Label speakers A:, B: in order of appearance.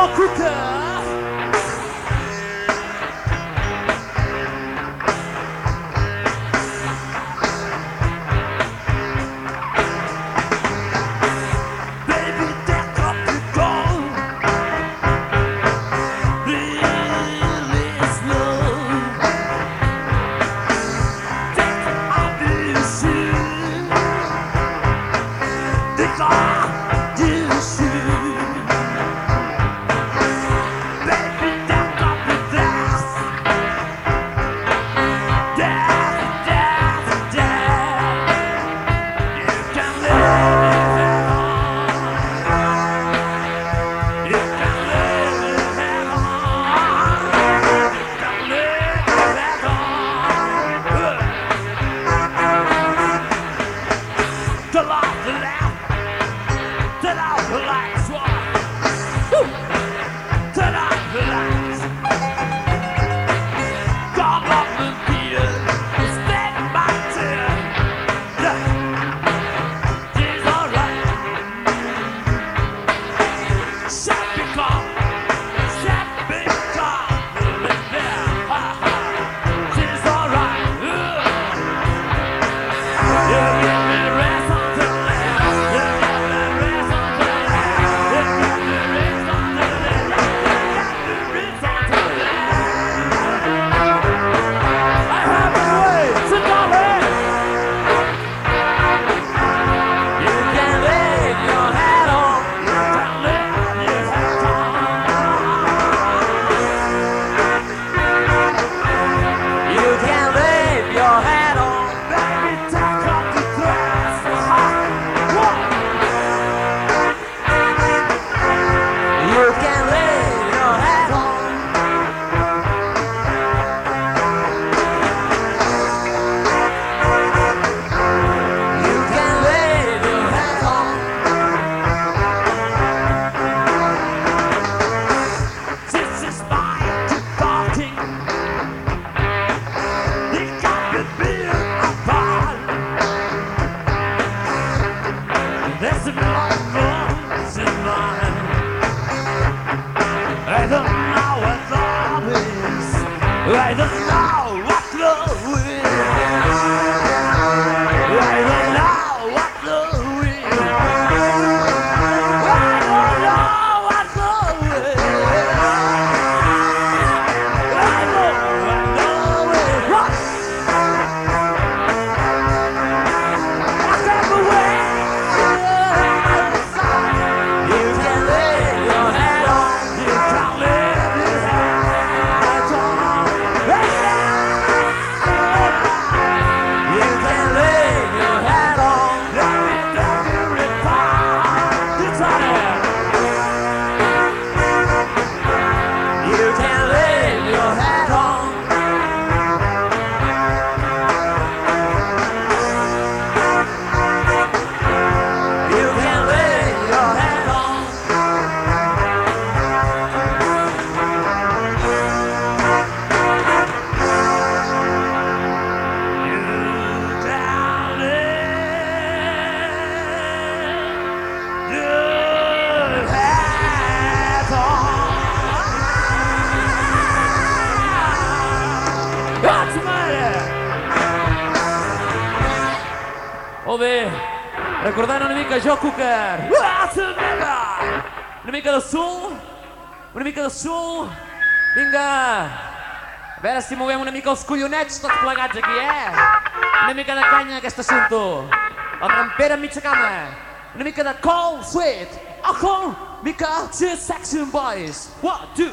A: more quicker. life. by the Molt bé. Recordant una mica Joe Cooker. Una mica de sul. Una mica de sul. Vinga. A veure si movem una mica els collonets tots plegats aquí, eh? Una mica de canya aquest assumpte. El rampera mitja cama. Una mica de cold sweat. Alcohol. Mica to section boys. One, two,